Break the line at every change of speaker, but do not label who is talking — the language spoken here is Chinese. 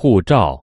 护照